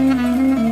Mm-hmm.